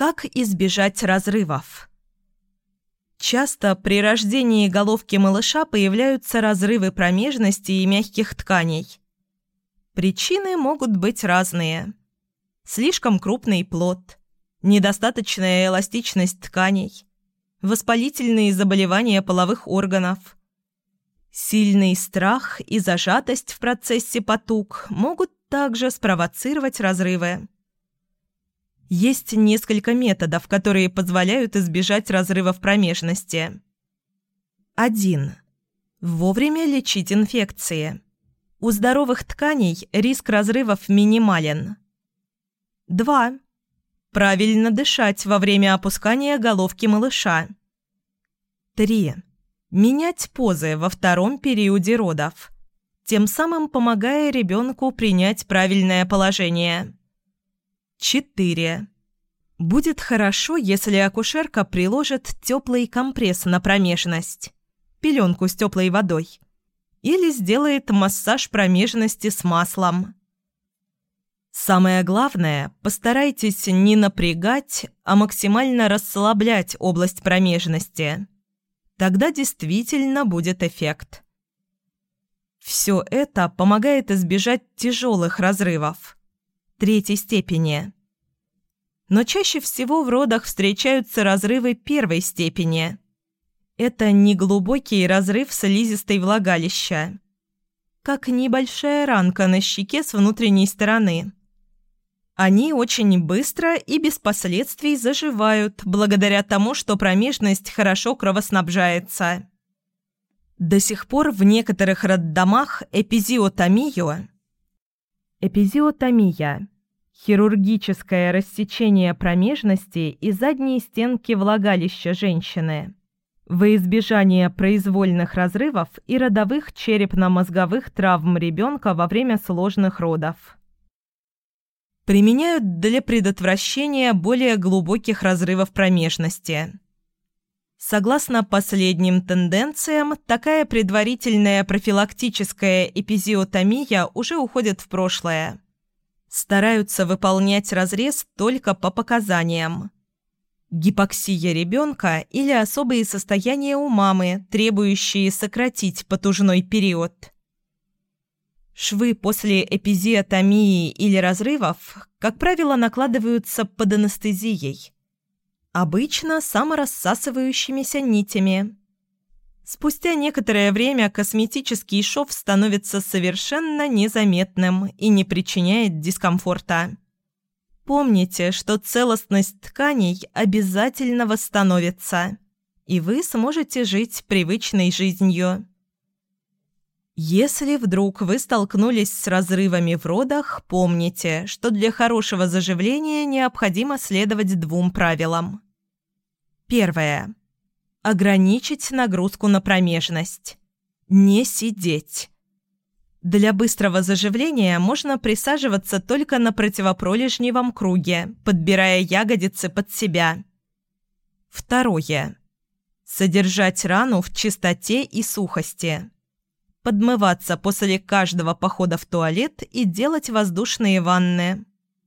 Как избежать разрывов? Часто при рождении головки малыша появляются разрывы промежности и мягких тканей. Причины могут быть разные. Слишком крупный плод, недостаточная эластичность тканей, воспалительные заболевания половых органов. Сильный страх и зажатость в процессе потуг могут также спровоцировать разрывы. Есть несколько методов, которые позволяют избежать разрывов промежности. 1. Вовремя лечить инфекции. У здоровых тканей риск разрывов минимален. 2. Правильно дышать во время опускания головки малыша. 3. Менять позы во втором периоде родов, тем самым помогая ребенку принять правильное положение. 4. Будет хорошо, если акушерка приложит теплый компресс на промежность, пеленку с теплой водой, или сделает массаж промежности с маслом. Самое главное, постарайтесь не напрягать, а максимально расслаблять область промежности. Тогда действительно будет эффект. Все это помогает избежать тяжелых разрывов третьей степени. Но чаще всего в родах встречаются разрывы первой степени. Это неглубокий разрыв слизистой влагалища. Как небольшая ранка на щеке с внутренней стороны. Они очень быстро и без последствий заживают, благодаря тому, что промежность хорошо кровоснабжается. До сих пор в некоторых роддомах эпизиотомию Эпизиотомия – хирургическое рассечение промежности и задней стенки влагалища женщины во избежание произвольных разрывов и родовых черепно-мозговых травм ребенка во время сложных родов. Применяют для предотвращения более глубоких разрывов промежности – Согласно последним тенденциям, такая предварительная профилактическая эпизиотомия уже уходит в прошлое. Стараются выполнять разрез только по показаниям. Гипоксия ребенка или особые состояния у мамы, требующие сократить потужной период. Швы после эпизиотомии или разрывов, как правило, накладываются под анестезией – Обычно саморассасывающимися нитями. Спустя некоторое время косметический шов становится совершенно незаметным и не причиняет дискомфорта. Помните, что целостность тканей обязательно восстановится, и вы сможете жить привычной жизнью. Если вдруг вы столкнулись с разрывами в родах, помните, что для хорошего заживления необходимо следовать двум правилам. Первое. Ограничить нагрузку на промежность. Не сидеть. Для быстрого заживления можно присаживаться только на противопролежневом круге, подбирая ягодицы под себя. Второе. Содержать рану в чистоте и сухости подмываться после каждого похода в туалет и делать воздушные ванны.